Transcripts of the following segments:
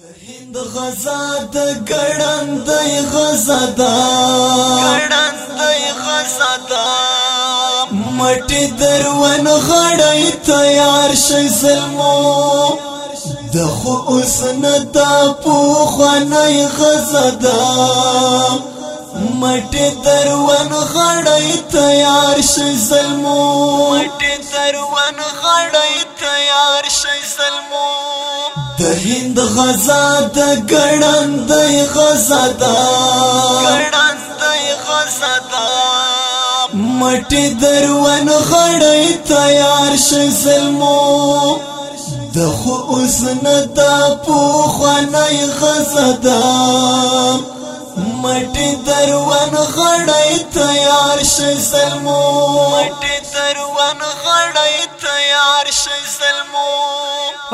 د هند غزا د ګړندې غزا دا ګړندې غزا دا مټي درون غړې تیار شې زلمو د خو اوس نه دا پوخنې غزا دا مټي درون غړې تیار شې زلمو مټي درون غړې تیار شې زلمو هند غزا د ګړندې غزا دا ګړندې غزا دا مټي درون غړې تیار شې زلمو د خو اوس نه دا پوخانه غزا دا مټي درون غړې تیار شې زلمو مټي درون غړې شي ظلمو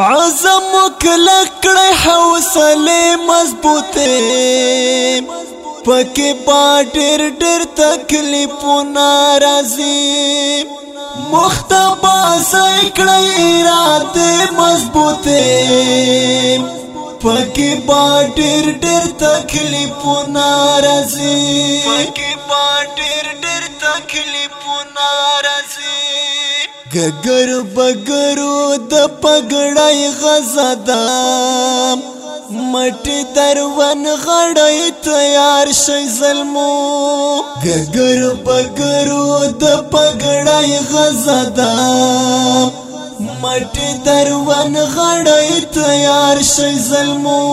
عزم کله کړه حوصله مضبوطه پکې با ډېر ډېر تکلیف ناراضي مختبا سې کړه اراده مضبوطه پکې با ډېر ډېر تکلیف ناراضي پکې با ډېر ډېر تکلیف ناراضي گگر بگرو د پګړای غزدا مټ درون غړای تیار شې ظلمو گگر بگرو د پګړای غزدا مټ درون غړای تیار شې ظلمو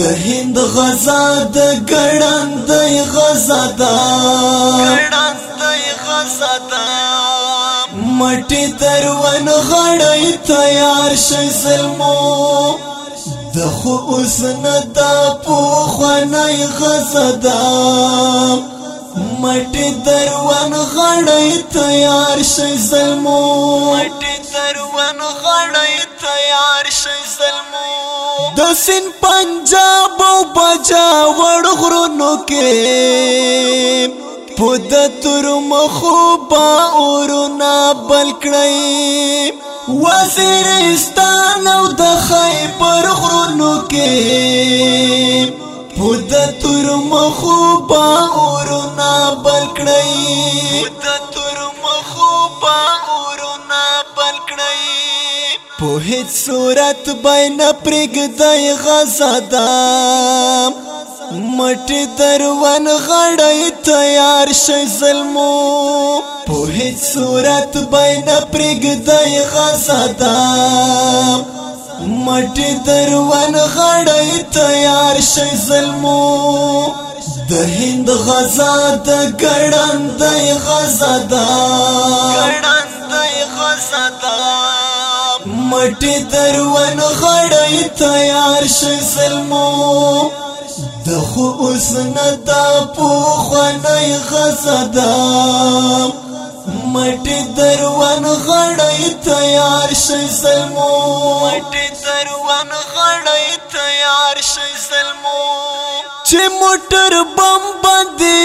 د هند غزا د ګړندې غزدا ګړندې غزدا مټی درون غړی تیار شې ظلمو د خو اوس نه دا پوخنۍ غزدا مټی درون غړی تیار شې ظلمو مټی درون غړی تیار شې ظلمو د سین پنجاب او بجا وړ غرونو کې پد تر مخو با بل کړی وزیرستان او د خی پر غرونو کې پود تر مخو با اورنا بل کړی پود تر مخو با اورنا بل کړی په هیڅ صورت باندې پرګدای غزادام مټ دروان غړی تیار شې ظلمو په هیڅ صورت باندې پرګدای خاصادا مټ دروان غړی تیار شي ظلمو د هند غزا د ګړندای غزا دا ګړندای غزا دا مټ دروان غړی تیار شي ظلمو د خو اوس نه دا په خنۍ غزا دا مټي دروان غړی تیار شي زلمو مټي دروان غړی تیار شي زلمو چې موټر بم باندې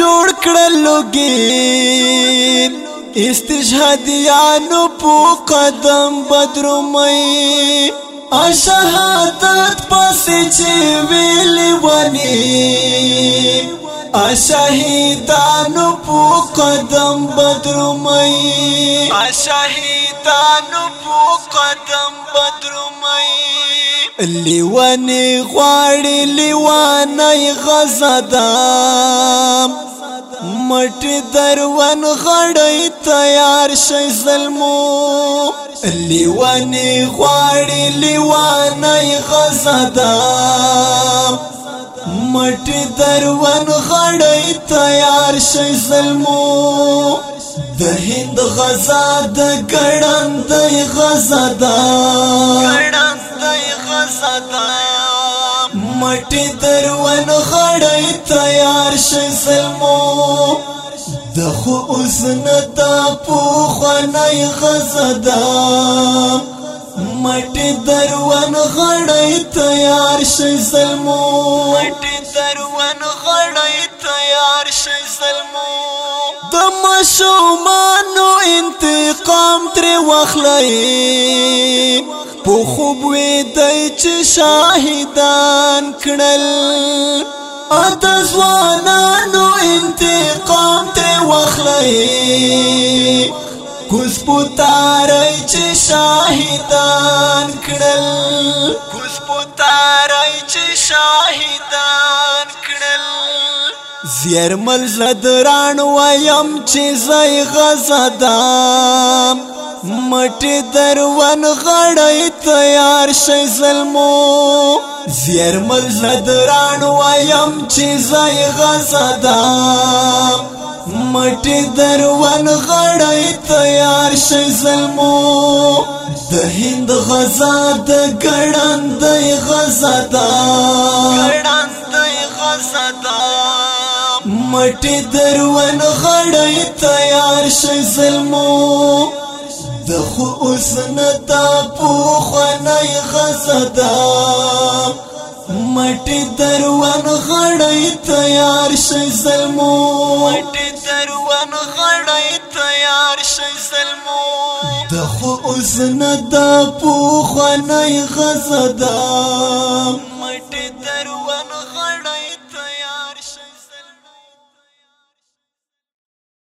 جوړ کړلوږي استشهادیانو په قدم بدرمای اشهادت پسې چې ویلې ونی شهیدانو په قدم بدرمای شهیدانو په قدم بدرمای لیوانه غواړي لیوانه غزدام مټ درون غړی تیار شي ظلمو لیوانی غواړي لیوانی غزدا مټی درون غړی تیار شي زلمو د هند غزا د ګړندې غزا دا ګړندې غزا دا مټی درون غړی تیار شي زلمو د خو اوس نه تا پوښنه غزا دا مټ درون غړی تیار شې زلمو ماشومانو انتقام تر وخلای په خوب وې دای چې شاهدان کړل اته ځوانانو انتقام تر وخلای کوس پوتارای چې شاهدان کړل کوس پوتارای چې شاهدان زیرمل زدران ویم چې زای غزدام مټی درون غړی تیار شې ظلمو زیرمل زدران ویم چې زای غزدام مټی درون غړی تیار شې ظلمو د هند غزا د ګړندې غزدام ګړندې غزدام مټي درون غړی تیار شې ظلمو د خو اوس نتا په خنه غسدا مټي درون غړی تیار شې ظلمو مټي درون غړی تیار شې ظلمو د خو اوس نتا په خنه غسدا